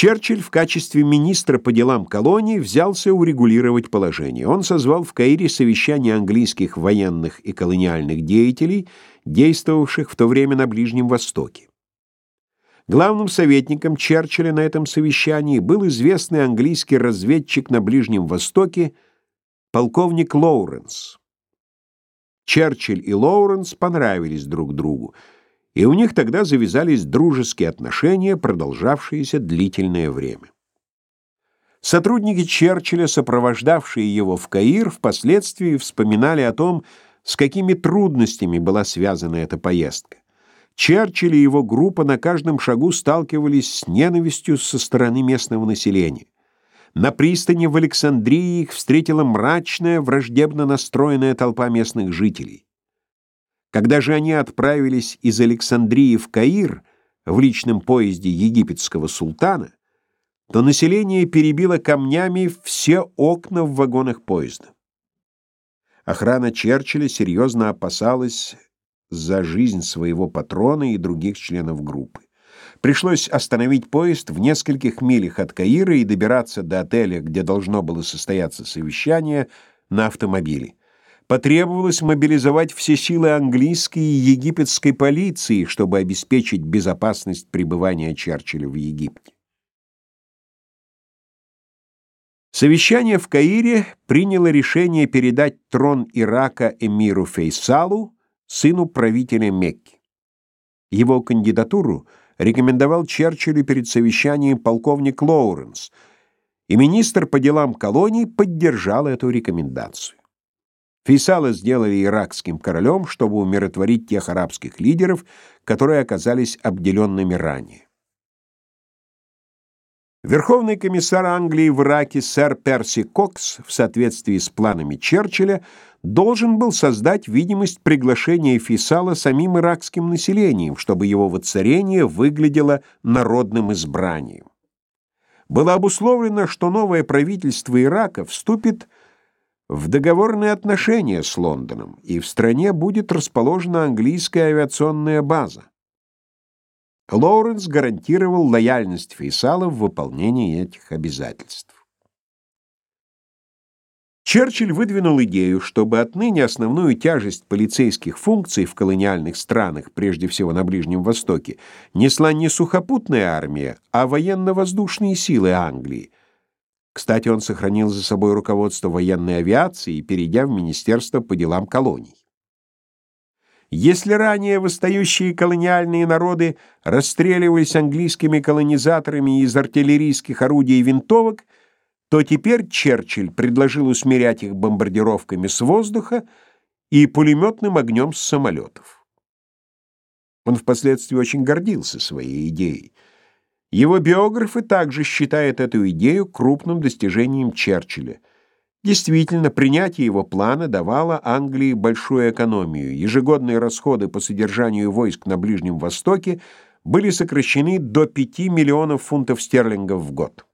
Черчилль в качестве министра по делам колоний взялся урегулировать положение. Он созвал в Каире совещание английских военных и колониальных деятелей, действовавших в то время на Ближнем Востоке. Главным советником Черчилля на этом совещании был известный английский разведчик на Ближнем Востоке полковник Лоуренс. Черчилль и Лоуренс понравились друг другу и у них тогда завязались дружеские отношения, продолжавшиеся длительное время. Сотрудники Черчилля, сопровождавшие его в Каир, впоследствии вспоминали о том, с какими трудностями была связана эта поездка. Черчилль и его группа на каждом шагу сталкивались с ненавистью со стороны местного населения. На пристани в Александрии их встретила мрачная, враждебно настроенная толпа местных жителей. Когда же они отправились из Александрии в Каир в личном поезде египетского султана, то население перебило камнями все окна в вагонах поезда. Охрана Черчилля серьезно опасалась за жизнь своего патрона и других членов группы. Пришлось остановить поезд в нескольких милях от Каира и добираться до отеля, где должно было состояться совещание, на автомобиле потребовалось мобилизовать все силы английской и египетской полиции, чтобы обеспечить безопасность пребывания Черчилля в Египте. Совещание в Каире приняло решение передать трон Ирака эмиру Фейсалу, сыну правителя Мекки. Его кандидатуру рекомендовал Черчиллю перед совещанием полковник Лоуренс, и министр по делам колоний поддержал эту рекомендацию. Фейсала сделали иракским королем, чтобы умиротворить тех арабских лидеров, которые оказались обделенными ранее. Верховный комиссар Англии в Ираке сэр Перси Кокс в соответствии с планами Черчилля должен был создать видимость приглашения Фейсала самим иракским населением, чтобы его воцарение выглядело народным избранием. Было обусловлено, что новое правительство Ирака вступит в в договорные отношения с Лондоном, и в стране будет расположена английская авиационная база. Лоуренс гарантировал лояльность Фейсала в выполнении этих обязательств. Черчилль выдвинул идею, чтобы отныне основную тяжесть полицейских функций в колониальных странах, прежде всего на Ближнем Востоке, несла не сухопутная армия, а военно-воздушные силы Англии, кстати, он сохранил за собой руководство военной авиации, перейдя в Министерство по делам колоний. Если ранее восстающие колониальные народы расстреливались английскими колонизаторами из артиллерийских орудий и винтовок, то теперь Черчилль предложил усмирять их бомбардировками с воздуха и пулеметным огнем с самолетов. Он впоследствии очень гордился своей идеей. Его биографы также считают эту идею крупным достижением Черчилля. Действительно, принятие его плана давало Англии большую экономию. Ежегодные расходы по содержанию войск на Ближнем Востоке были сокращены до 5 миллионов фунтов стерлингов в год.